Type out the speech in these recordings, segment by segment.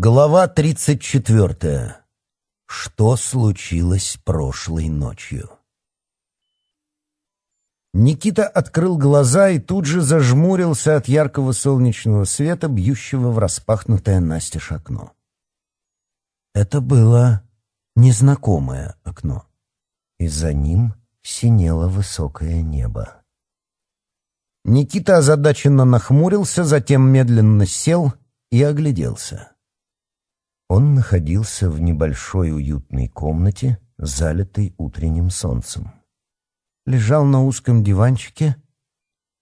Глава 34. Что случилось прошлой ночью? Никита открыл глаза и тут же зажмурился от яркого солнечного света, бьющего в распахнутое настежь окно. Это было незнакомое окно, и за ним синело высокое небо. Никита озадаченно нахмурился, затем медленно сел и огляделся. Он находился в небольшой уютной комнате, залитой утренним солнцем. Лежал на узком диванчике,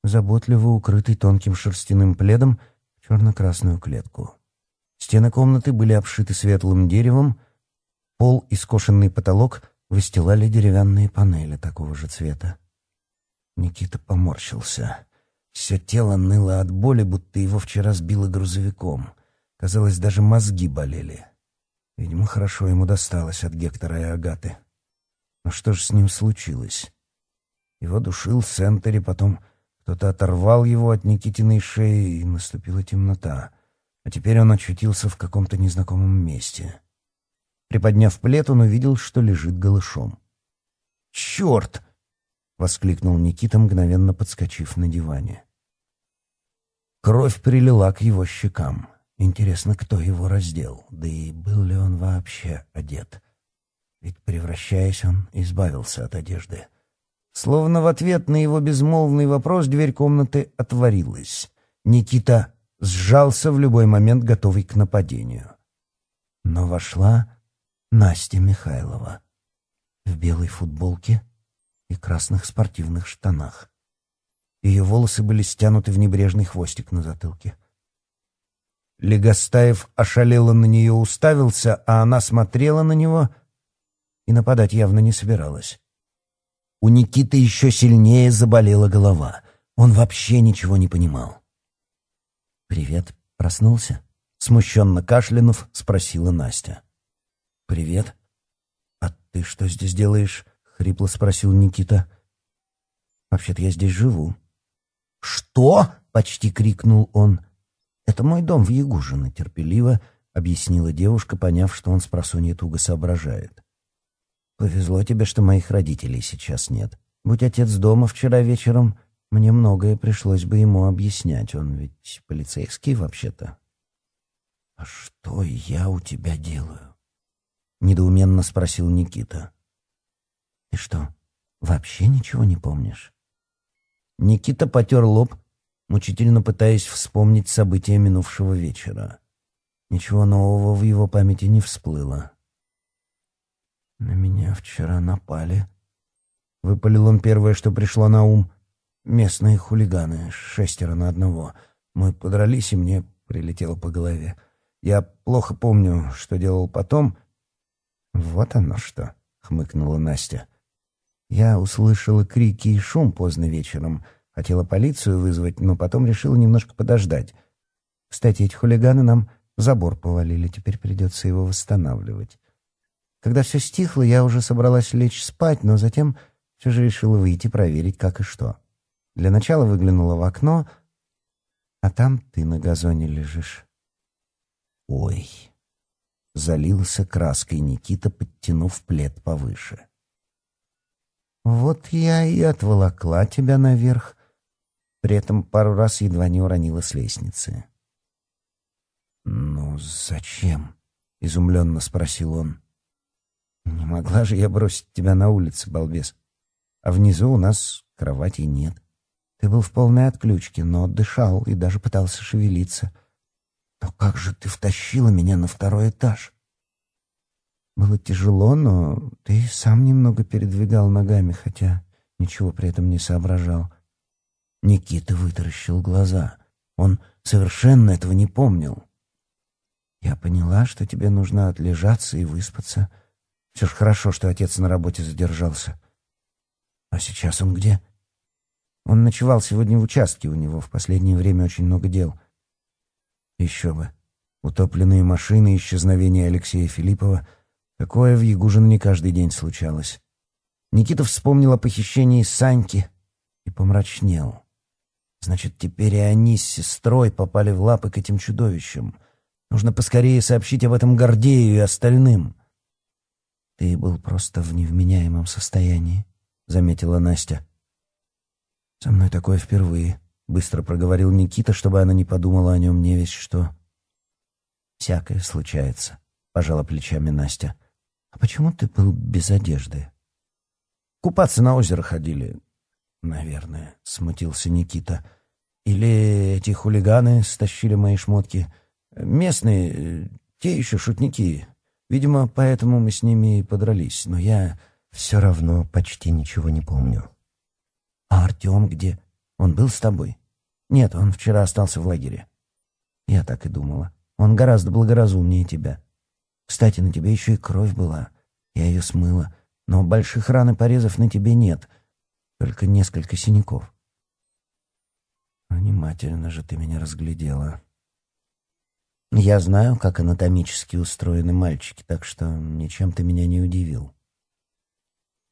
заботливо укрытый тонким шерстяным пледом в черно-красную клетку. Стены комнаты были обшиты светлым деревом, пол и скошенный потолок выстилали деревянные панели такого же цвета. Никита поморщился. Все тело ныло от боли, будто его вчера сбило грузовиком — Казалось, даже мозги болели. Видимо, хорошо ему досталось от Гектора и Агаты. Но что же с ним случилось? Его душил Сентери, потом кто-то оторвал его от Никитиной шеи, и наступила темнота. А теперь он очутился в каком-то незнакомом месте. Приподняв плед, он увидел, что лежит голышом. «Черт!» — воскликнул Никита, мгновенно подскочив на диване. Кровь прилила к его щекам. Интересно, кто его раздел, да и был ли он вообще одет. Ведь, превращаясь, он избавился от одежды. Словно в ответ на его безмолвный вопрос дверь комнаты отворилась. Никита сжался в любой момент, готовый к нападению. Но вошла Настя Михайлова в белой футболке и красных спортивных штанах. Ее волосы были стянуты в небрежный хвостик на затылке — Легостаев ошалело на нее уставился, а она смотрела на него и нападать явно не собиралась. У Никиты еще сильнее заболела голова. Он вообще ничего не понимал. «Привет, проснулся?» — смущенно кашлянув, спросила Настя. «Привет. А ты что здесь делаешь?» — хрипло спросил Никита. «Вообще-то я здесь живу». «Что?» — почти крикнул он. «Это мой дом в Ягужино», — терпеливо объяснила девушка, поняв, что он с просонья туго соображает. «Повезло тебе, что моих родителей сейчас нет. Будь отец дома вчера вечером, мне многое пришлось бы ему объяснять. Он ведь полицейский вообще-то». «А что я у тебя делаю?» — недоуменно спросил Никита. «Ты что, вообще ничего не помнишь?» Никита потер лоб, мучительно пытаясь вспомнить события минувшего вечера. Ничего нового в его памяти не всплыло. «На меня вчера напали», — выпалил он первое, что пришло на ум. «Местные хулиганы, шестеро на одного. Мы подрались, и мне прилетело по голове. Я плохо помню, что делал потом». «Вот оно что», — хмыкнула Настя. «Я услышала крики и шум поздно вечером». Хотела полицию вызвать, но потом решила немножко подождать. Кстати, эти хулиганы нам забор повалили, теперь придется его восстанавливать. Когда все стихло, я уже собралась лечь спать, но затем все же решила выйти проверить, как и что. Для начала выглянула в окно, а там ты на газоне лежишь. Ой, залился краской Никита, подтянув плед повыше. Вот я и отволокла тебя наверх, при этом пару раз едва не уронила с лестницы. «Ну, зачем?» — изумленно спросил он. «Не могла же я бросить тебя на улице, балбес. А внизу у нас кровати нет. Ты был в полной отключке, но дышал и даже пытался шевелиться. Но как же ты втащила меня на второй этаж?» Было тяжело, но ты сам немного передвигал ногами, хотя ничего при этом не соображал. Никита вытаращил глаза. Он совершенно этого не помнил. «Я поняла, что тебе нужно отлежаться и выспаться. Все ж хорошо, что отец на работе задержался. А сейчас он где?» «Он ночевал сегодня в участке у него. В последнее время очень много дел». «Еще бы. Утопленные машины, исчезновение Алексея Филиппова. Такое в Ягужино не каждый день случалось». Никита вспомнил о похищении Саньки и помрачнел. Значит, теперь и они с сестрой попали в лапы к этим чудовищам. Нужно поскорее сообщить об этом Гордею и остальным. Ты был просто в невменяемом состоянии, заметила Настя. Со мной такое впервые, быстро проговорил Никита, чтобы она не подумала о нем не весь что. Всякое случается, пожала плечами Настя. А почему ты был без одежды? Купаться на озеро ходили, наверное, смутился Никита. Или эти хулиганы стащили мои шмотки. Местные, э, те еще шутники. Видимо, поэтому мы с ними и подрались. Но я все равно почти ничего не помню. А Артем где? Он был с тобой? Нет, он вчера остался в лагере. Я так и думала. Он гораздо благоразумнее тебя. Кстати, на тебе еще и кровь была. Я ее смыла. Но больших ран и порезов на тебе нет. Только несколько синяков. Внимательно же ты меня разглядела. Я знаю, как анатомически устроены мальчики, так что ничем ты меня не удивил.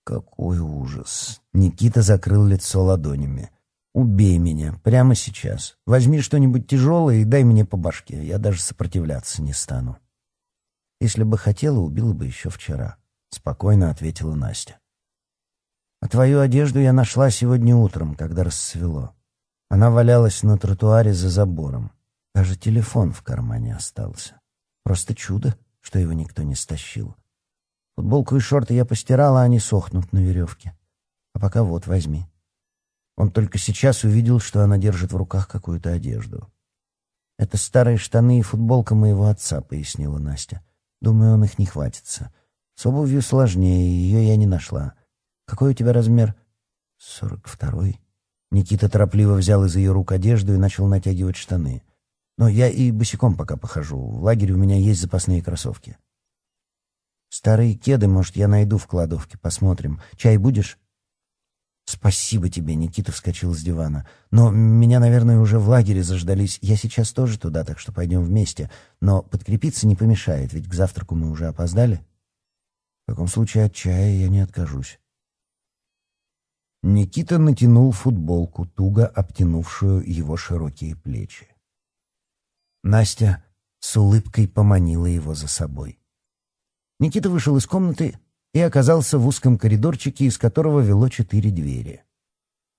Какой ужас. Никита закрыл лицо ладонями. Убей меня прямо сейчас. Возьми что-нибудь тяжелое и дай мне по башке. Я даже сопротивляться не стану. Если бы хотела, убила бы еще вчера, спокойно ответила Настя. А твою одежду я нашла сегодня утром, когда расцвело. Она валялась на тротуаре за забором. Даже телефон в кармане остался. Просто чудо, что его никто не стащил. Футболку и шорты я постирала, они сохнут на веревке. А пока вот, возьми. Он только сейчас увидел, что она держит в руках какую-то одежду. «Это старые штаны и футболка моего отца», — пояснила Настя. «Думаю, он их не хватится. С обувью сложнее, ее я не нашла. Какой у тебя размер?» «Сорок второй». Никита торопливо взял из ее рук одежду и начал натягивать штаны. «Но я и босиком пока похожу. В лагере у меня есть запасные кроссовки». «Старые кеды, может, я найду в кладовке. Посмотрим. Чай будешь?» «Спасибо тебе», — Никита вскочил с дивана. «Но меня, наверное, уже в лагере заждались. Я сейчас тоже туда, так что пойдем вместе. Но подкрепиться не помешает, ведь к завтраку мы уже опоздали». «В таком случае от чая я не откажусь». Никита натянул футболку, туго обтянувшую его широкие плечи. Настя с улыбкой поманила его за собой. Никита вышел из комнаты и оказался в узком коридорчике, из которого вело четыре двери.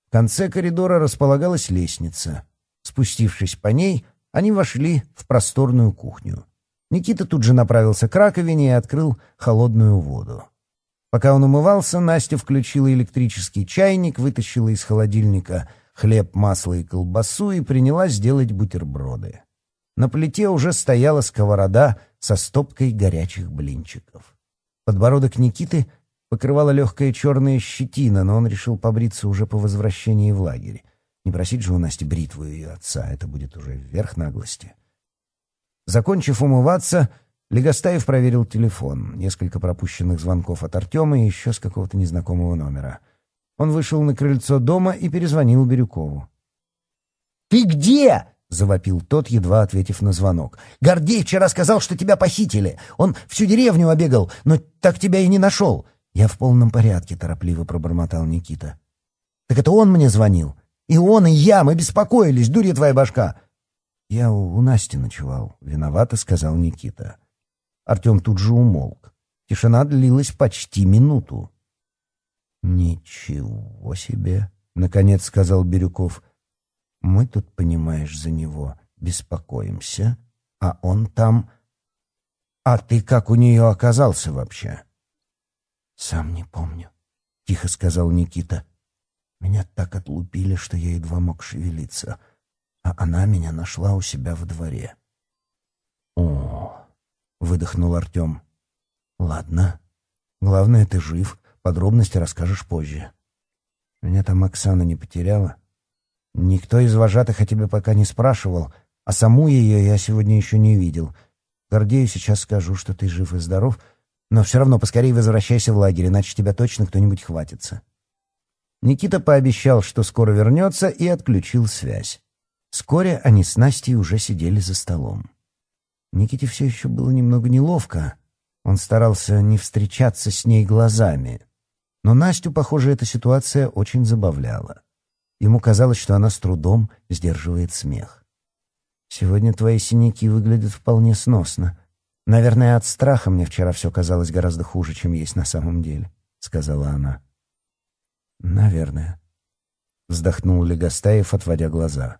В конце коридора располагалась лестница. Спустившись по ней, они вошли в просторную кухню. Никита тут же направился к раковине и открыл холодную воду. Пока он умывался, Настя включила электрический чайник, вытащила из холодильника хлеб, масло и колбасу и принялась делать бутерброды. На плите уже стояла сковорода со стопкой горячих блинчиков. Подбородок Никиты покрывала легкая черная щетина, но он решил побриться уже по возвращении в лагерь. Не просить же у Насти бритву ее отца, это будет уже вверх наглости. Закончив умываться, Легостаев проверил телефон. Несколько пропущенных звонков от Артема и еще с какого-то незнакомого номера. Он вышел на крыльцо дома и перезвонил Бирюкову. «Ты где?» — завопил тот, едва ответив на звонок. «Гордей вчера сказал, что тебя похитили. Он всю деревню обегал, но так тебя и не нашел». «Я в полном порядке», — торопливо пробормотал Никита. «Так это он мне звонил. И он, и я, мы беспокоились, дурья твоя башка». «Я у, у Насти ночевал», — виновато сказал Никита. Артем тут же умолк. Тишина длилась почти минуту. «Ничего себе!» — наконец сказал Бирюков. «Мы тут, понимаешь, за него беспокоимся, а он там...» «А ты как у нее оказался вообще?» «Сам не помню», — тихо сказал Никита. «Меня так отлупили, что я едва мог шевелиться, а она меня нашла у себя в дворе». «О, выдохнул Артем. «Ладно. Главное, ты жив. Подробности расскажешь позже». «Меня там Оксана не потеряла?» «Никто из вожатых о тебе пока не спрашивал, а саму ее я сегодня еще не видел. Гордею сейчас скажу, что ты жив и здоров, но все равно поскорее возвращайся в лагерь, иначе тебя точно кто-нибудь хватится». Никита пообещал, что скоро вернется, и отключил связь. Вскоре они с Настей уже сидели за столом. Никите все еще было немного неловко. Он старался не встречаться с ней глазами. Но Настю, похоже, эта ситуация очень забавляла. Ему казалось, что она с трудом сдерживает смех. «Сегодня твои синяки выглядят вполне сносно. Наверное, от страха мне вчера все казалось гораздо хуже, чем есть на самом деле», — сказала она. «Наверное», — вздохнул Легостаев, отводя глаза.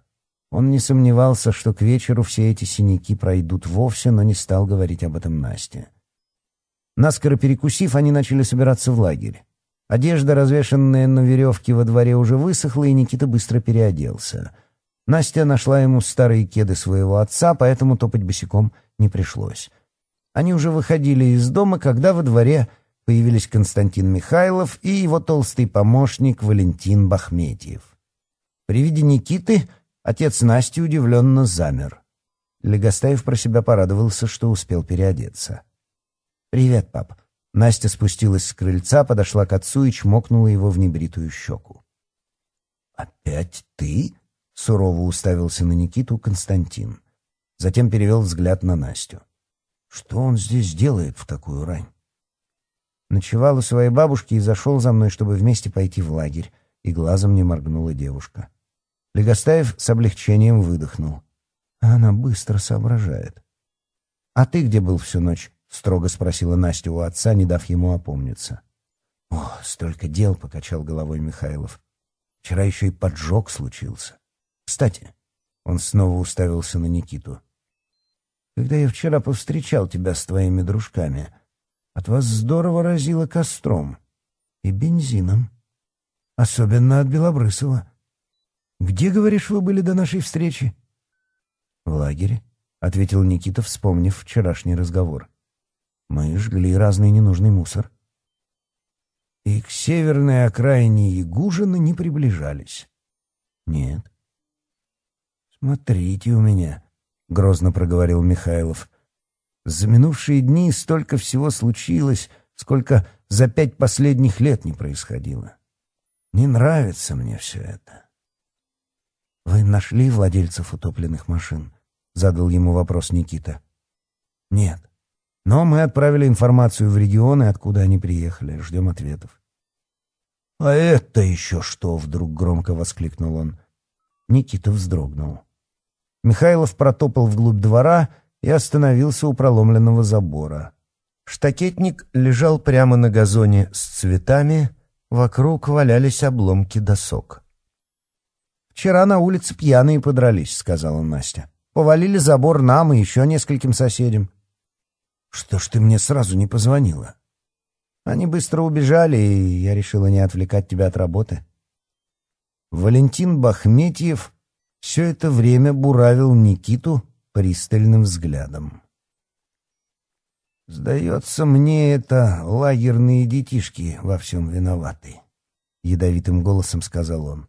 Он не сомневался, что к вечеру все эти синяки пройдут вовсе, но не стал говорить об этом Насте. Наскоро перекусив, они начали собираться в лагерь. Одежда, развешанная на веревке во дворе, уже высохла, и Никита быстро переоделся. Настя нашла ему старые кеды своего отца, поэтому топать босиком не пришлось. Они уже выходили из дома, когда во дворе появились Константин Михайлов и его толстый помощник Валентин Бахметьев. При виде Никиты Отец Насти удивленно замер. Легостаев про себя порадовался, что успел переодеться. «Привет, пап». Настя спустилась с крыльца, подошла к отцу и чмокнула его в небритую щеку. «Опять ты?» — сурово уставился на Никиту Константин. Затем перевел взгляд на Настю. «Что он здесь делает в такую рань?» Ночевал у своей бабушки и зашел за мной, чтобы вместе пойти в лагерь, и глазом не моргнула девушка. Легостаев с облегчением выдохнул. Она быстро соображает. «А ты где был всю ночь?» — строго спросила Настя у отца, не дав ему опомниться. «О, столько дел!» — покачал головой Михайлов. «Вчера еще и поджог случился. Кстати...» — он снова уставился на Никиту. «Когда я вчера повстречал тебя с твоими дружками, от вас здорово разило костром и бензином. Особенно от Белобрысова. «Где, говоришь, вы были до нашей встречи?» «В лагере», — ответил Никита, вспомнив вчерашний разговор. «Мы жгли разный ненужный мусор». И к северной окраине Ягужина не приближались. «Нет». «Смотрите у меня», — грозно проговорил Михайлов. «За минувшие дни столько всего случилось, сколько за пять последних лет не происходило. Не нравится мне все это». «Вы нашли владельцев утопленных машин?» — задал ему вопрос Никита. «Нет. Но мы отправили информацию в регионы, откуда они приехали. Ждем ответов». «А это еще что?» — вдруг громко воскликнул он. Никита вздрогнул. Михайлов протопал вглубь двора и остановился у проломленного забора. Штакетник лежал прямо на газоне с цветами, вокруг валялись обломки досок. «Вчера на улице пьяные подрались», — сказала Настя. «Повалили забор нам и еще нескольким соседям». «Что ж ты мне сразу не позвонила?» «Они быстро убежали, и я решила не отвлекать тебя от работы». Валентин Бахметьев все это время буравил Никиту пристальным взглядом. «Сдается мне это лагерные детишки во всем виноваты», — ядовитым голосом сказал он.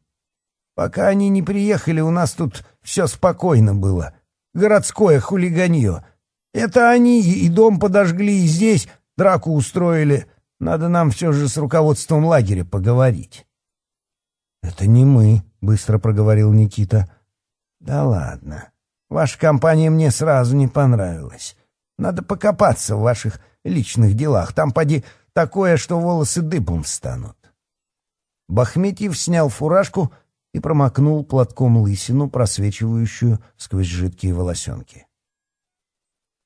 Пока они не приехали, у нас тут все спокойно было. Городское хулиганье. Это они и дом подожгли, и здесь драку устроили. Надо нам все же с руководством лагеря поговорить. — Это не мы, — быстро проговорил Никита. — Да ладно. Ваша компания мне сразу не понравилась. Надо покопаться в ваших личных делах. Там, поди, такое, что волосы дыбом встанут. Бахметьев снял фуражку — и промокнул платком лысину, просвечивающую сквозь жидкие волосенки.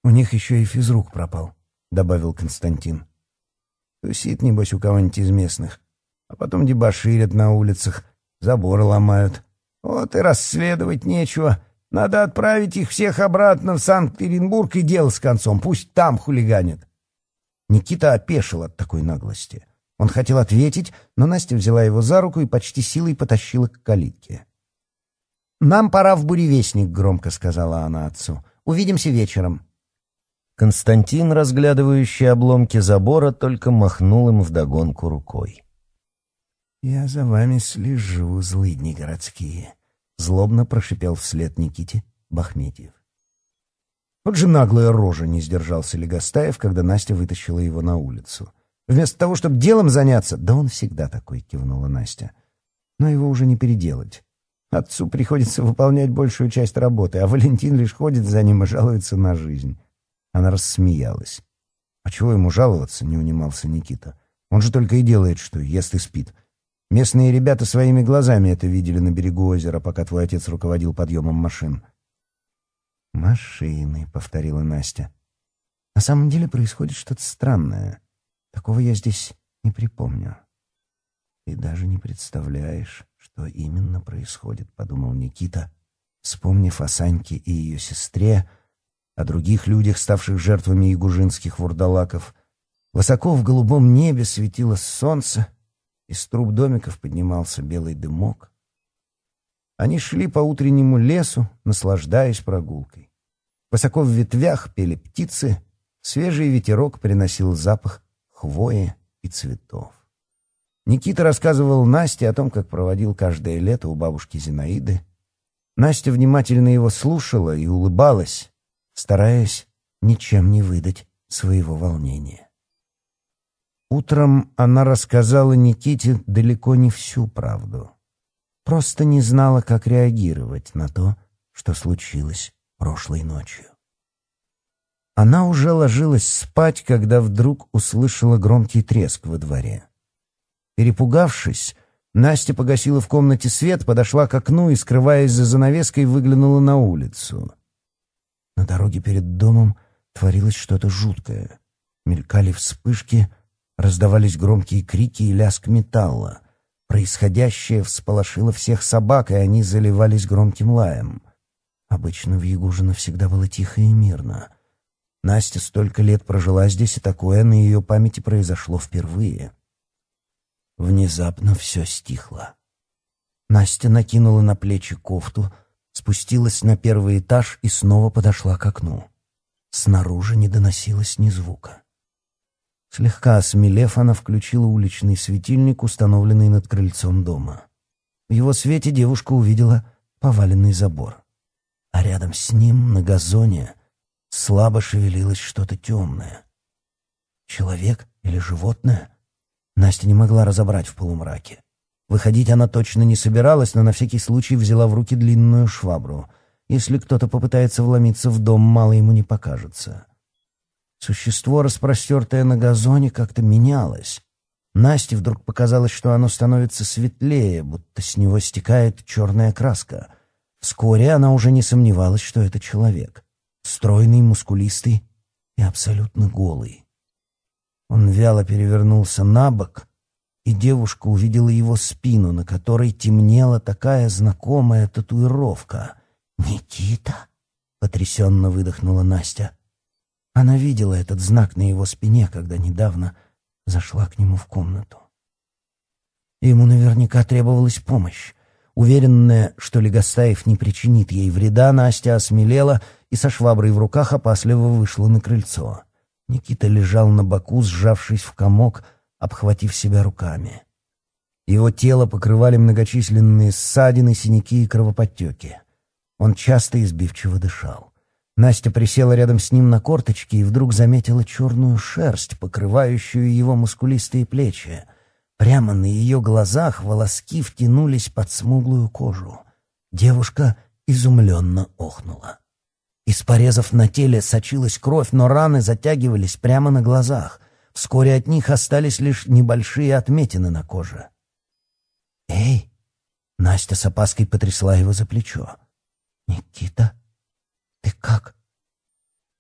«У них еще и физрук пропал», — добавил Константин. «Тусит, небось, у кого-нибудь из местных. А потом дебоширят на улицах, заборы ломают. Вот и расследовать нечего. Надо отправить их всех обратно в Санкт-Петербург и дело с концом. Пусть там хулиганит. Никита опешил от такой наглости. Он хотел ответить, но Настя взяла его за руку и почти силой потащила к калитке. «Нам пора в буревестник», — громко сказала она отцу. «Увидимся вечером». Константин, разглядывающий обломки забора, только махнул им вдогонку рукой. «Я за вами слежу, злыдни городские», — злобно прошипел вслед Никите Бахметьев. «Вот же наглая рожа!» — не сдержался Легостаев, когда Настя вытащила его на улицу. — Вместо того, чтобы делом заняться...» «Да он всегда такой», — кивнула Настя. «Но его уже не переделать. Отцу приходится выполнять большую часть работы, а Валентин лишь ходит за ним и жалуется на жизнь». Она рассмеялась. «А чего ему жаловаться?» — не унимался Никита. «Он же только и делает, что ест и спит. Местные ребята своими глазами это видели на берегу озера, пока твой отец руководил подъемом машин». «Машины», — повторила Настя. «На самом деле происходит что-то странное». Такого я здесь не припомню. Ты даже не представляешь, что именно происходит, подумал Никита, вспомнив о Саньке и ее сестре, о других людях, ставших жертвами ягужинских вурдалаков. Высоко в голубом небе светило солнце, из труб домиков поднимался белый дымок. Они шли по утреннему лесу, наслаждаясь прогулкой. Высоко в ветвях пели птицы, свежий ветерок приносил запах хвои и цветов. Никита рассказывал Насте о том, как проводил каждое лето у бабушки Зинаиды. Настя внимательно его слушала и улыбалась, стараясь ничем не выдать своего волнения. Утром она рассказала Никите далеко не всю правду. Просто не знала, как реагировать на то, что случилось прошлой ночью. Она уже ложилась спать, когда вдруг услышала громкий треск во дворе. Перепугавшись, Настя погасила в комнате свет, подошла к окну и, скрываясь за занавеской, выглянула на улицу. На дороге перед домом творилось что-то жуткое. Мелькали вспышки, раздавались громкие крики и лязг металла. Происходящее всполошило всех собак, и они заливались громким лаем. Обычно в Ягужино всегда было тихо и мирно — Настя столько лет прожила здесь, и такое на ее памяти произошло впервые. Внезапно все стихло. Настя накинула на плечи кофту, спустилась на первый этаж и снова подошла к окну. Снаружи не доносилось ни звука. Слегка осмелев, она включила уличный светильник, установленный над крыльцом дома. В его свете девушка увидела поваленный забор. А рядом с ним, на газоне, Слабо шевелилось что-то темное. Человек или животное? Настя не могла разобрать в полумраке. Выходить она точно не собиралась, но на всякий случай взяла в руки длинную швабру. Если кто-то попытается вломиться в дом, мало ему не покажется. Существо, распростертое на газоне, как-то менялось. Насте вдруг показалось, что оно становится светлее, будто с него стекает черная краска. Вскоре она уже не сомневалась, что это человек стройный, мускулистый и абсолютно голый. Он вяло перевернулся на бок, и девушка увидела его спину, на которой темнела такая знакомая татуировка. «Никита?» — потрясенно выдохнула Настя. Она видела этот знак на его спине, когда недавно зашла к нему в комнату. Ему наверняка требовалась помощь. Уверенная, что Легостаев не причинит ей вреда, Настя осмелела — и, со шваброй в руках, а опасливо вышла на крыльцо. Никита лежал на боку, сжавшись в комок, обхватив себя руками. Его тело покрывали многочисленные ссадины, синяки и кровоподтеки. Он часто избивчиво дышал. Настя присела рядом с ним на корточки и вдруг заметила черную шерсть, покрывающую его мускулистые плечи. Прямо на ее глазах волоски втянулись под смуглую кожу. Девушка изумленно охнула. Из порезов на теле сочилась кровь, но раны затягивались прямо на глазах. Вскоре от них остались лишь небольшие отметины на коже. «Эй!» — Настя с опаской потрясла его за плечо. «Никита, ты как?»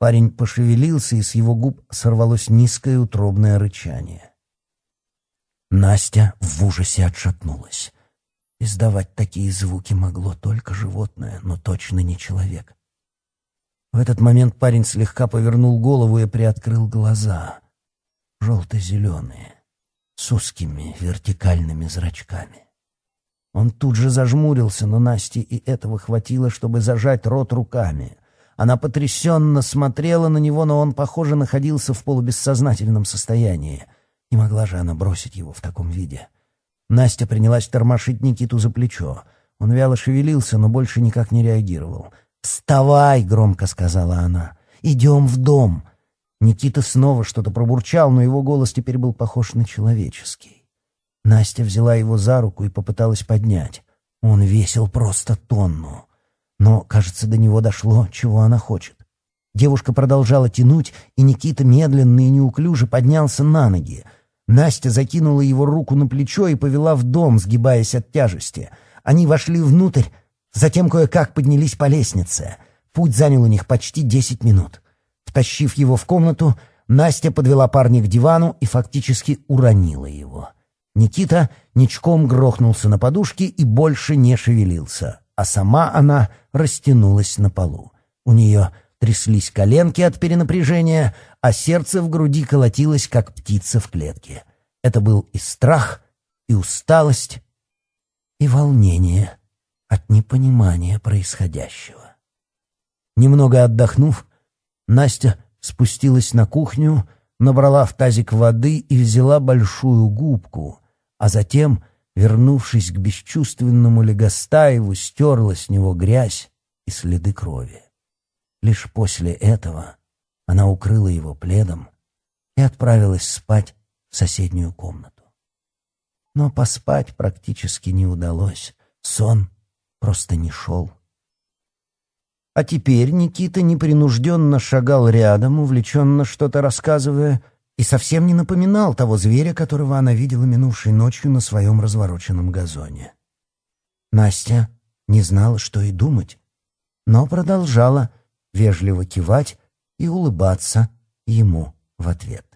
Парень пошевелился, и с его губ сорвалось низкое утробное рычание. Настя в ужасе отшатнулась. Издавать такие звуки могло только животное, но точно не человек. В этот момент парень слегка повернул голову и приоткрыл глаза. Желто-зеленые, с узкими вертикальными зрачками. Он тут же зажмурился, но Насте и этого хватило, чтобы зажать рот руками. Она потрясенно смотрела на него, но он, похоже, находился в полубессознательном состоянии. Не могла же она бросить его в таком виде. Настя принялась тормошить Никиту за плечо. Он вяло шевелился, но больше никак не реагировал — «Вставай!» — громко сказала она. «Идем в дом!» Никита снова что-то пробурчал, но его голос теперь был похож на человеческий. Настя взяла его за руку и попыталась поднять. Он весил просто тонну. Но, кажется, до него дошло, чего она хочет. Девушка продолжала тянуть, и Никита медленно и неуклюже поднялся на ноги. Настя закинула его руку на плечо и повела в дом, сгибаясь от тяжести. Они вошли внутрь, Затем кое-как поднялись по лестнице. Путь занял у них почти десять минут. Втащив его в комнату, Настя подвела парня к дивану и фактически уронила его. Никита ничком грохнулся на подушке и больше не шевелился, а сама она растянулась на полу. У нее тряслись коленки от перенапряжения, а сердце в груди колотилось, как птица в клетке. Это был и страх, и усталость, и волнение — от непонимания происходящего. Немного отдохнув, Настя спустилась на кухню, набрала в тазик воды и взяла большую губку, а затем, вернувшись к бесчувственному Легостаеву, стерла с него грязь и следы крови. Лишь после этого она укрыла его пледом и отправилась спать в соседнюю комнату. Но поспать практически не удалось. Сон просто не шел. А теперь Никита непринужденно шагал рядом, увлеченно что-то рассказывая, и совсем не напоминал того зверя, которого она видела минувшей ночью на своем развороченном газоне. Настя не знала, что и думать, но продолжала вежливо кивать и улыбаться ему в ответ.